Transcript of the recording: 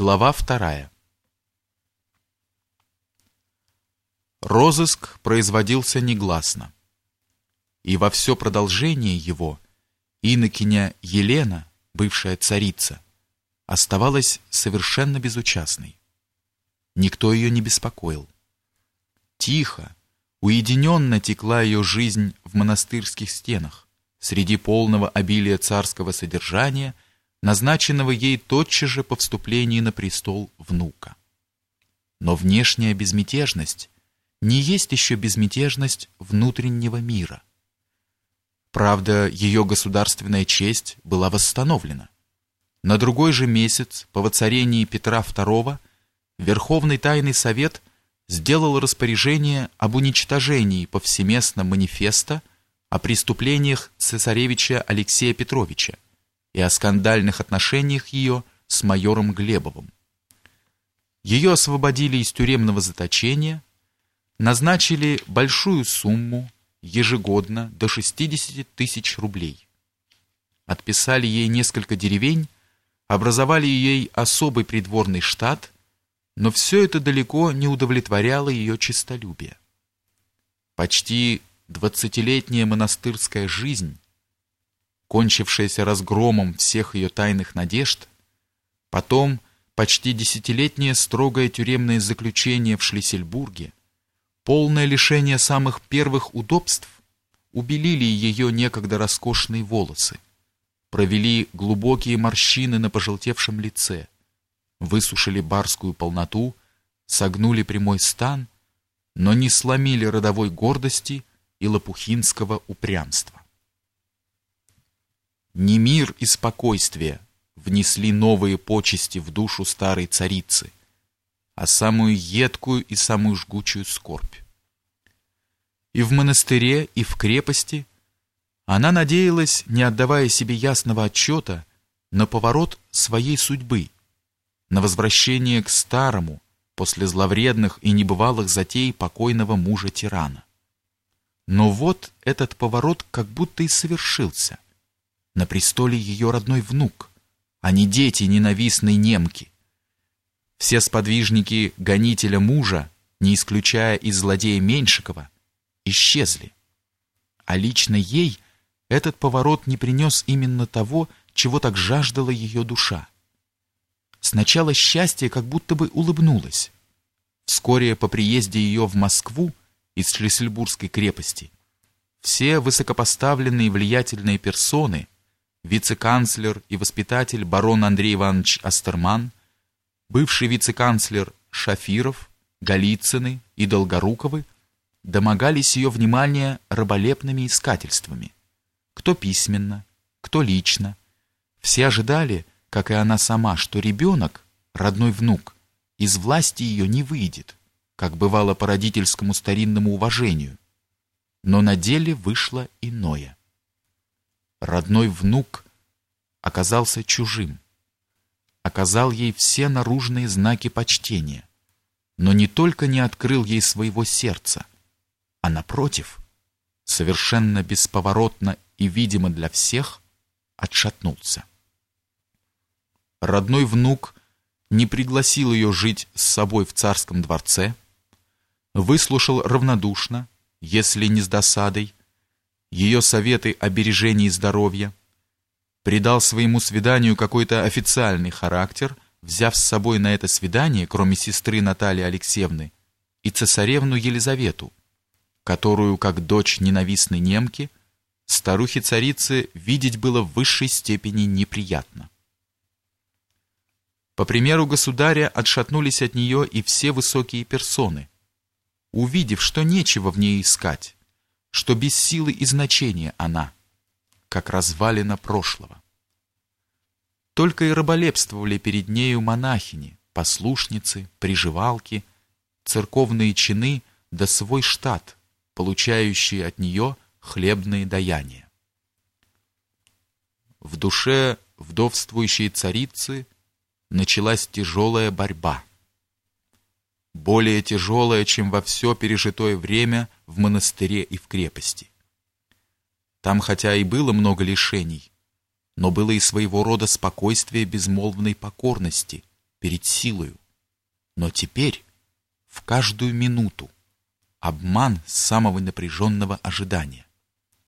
Глава вторая. Розыск производился негласно. И во все продолжение его инокиня Елена, бывшая царица, оставалась совершенно безучастной. Никто ее не беспокоил. Тихо, уединенно текла ее жизнь в монастырских стенах, среди полного обилия царского содержания, назначенного ей тотчас же по вступлении на престол внука. Но внешняя безмятежность не есть еще безмятежность внутреннего мира. Правда, ее государственная честь была восстановлена. На другой же месяц по воцарении Петра II Верховный Тайный Совет сделал распоряжение об уничтожении повсеместно манифеста о преступлениях цесаревича Алексея Петровича и о скандальных отношениях ее с майором Глебовым. Ее освободили из тюремного заточения, назначили большую сумму ежегодно до 60 тысяч рублей. Отписали ей несколько деревень, образовали ей особый придворный штат, но все это далеко не удовлетворяло ее честолюбие. Почти двадцатилетняя монастырская жизнь, кончившаяся разгромом всех ее тайных надежд, потом почти десятилетнее строгое тюремное заключение в Шлиссельбурге, полное лишение самых первых удобств, убелили ее некогда роскошные волосы, провели глубокие морщины на пожелтевшем лице, высушили барскую полноту, согнули прямой стан, но не сломили родовой гордости и лопухинского упрямства. Не мир и спокойствие внесли новые почести в душу старой царицы, а самую едкую и самую жгучую скорбь. И в монастыре, и в крепости она надеялась, не отдавая себе ясного отчета, на поворот своей судьбы, на возвращение к старому, после зловредных и небывалых затей покойного мужа-тирана. Но вот этот поворот как будто и совершился. На престоле ее родной внук, а не дети ненавистной немки. Все сподвижники гонителя мужа, не исключая и злодея Меньшикова, исчезли. А лично ей этот поворот не принес именно того, чего так жаждала ее душа. Сначала счастье как будто бы улыбнулось. Вскоре по приезде ее в Москву из Шлиссельбургской крепости все высокопоставленные влиятельные персоны, вице-канцлер и воспитатель барон Андрей Иванович Астерман, бывший вице-канцлер Шафиров, Голицыны и Долгоруковы домогались ее внимания раболепными искательствами. Кто письменно, кто лично. Все ожидали, как и она сама, что ребенок, родной внук, из власти ее не выйдет, как бывало по родительскому старинному уважению. Но на деле вышло иное. Родной внук оказался чужим, оказал ей все наружные знаки почтения, но не только не открыл ей своего сердца, а напротив, совершенно бесповоротно и видимо для всех, отшатнулся. Родной внук не пригласил ее жить с собой в царском дворце, выслушал равнодушно, если не с досадой, ее советы о бережении здоровья, придал своему свиданию какой-то официальный характер, взяв с собой на это свидание, кроме сестры Натальи Алексеевны, и цесаревну Елизавету, которую, как дочь ненавистной немки, старухе-царице видеть было в высшей степени неприятно. По примеру государя отшатнулись от нее и все высокие персоны, увидев, что нечего в ней искать, что без силы и значения она, как развалина прошлого. Только и раболепствовали перед нею монахини, послушницы, приживалки, церковные чины да свой штат, получающие от нее хлебные даяния. В душе вдовствующей царицы – началась тяжелая борьба. Более тяжелая, чем во все пережитое время в монастыре и в крепости. Там хотя и было много лишений, но было и своего рода спокойствие безмолвной покорности, перед силою. Но теперь, в каждую минуту, обман самого напряженного ожидания.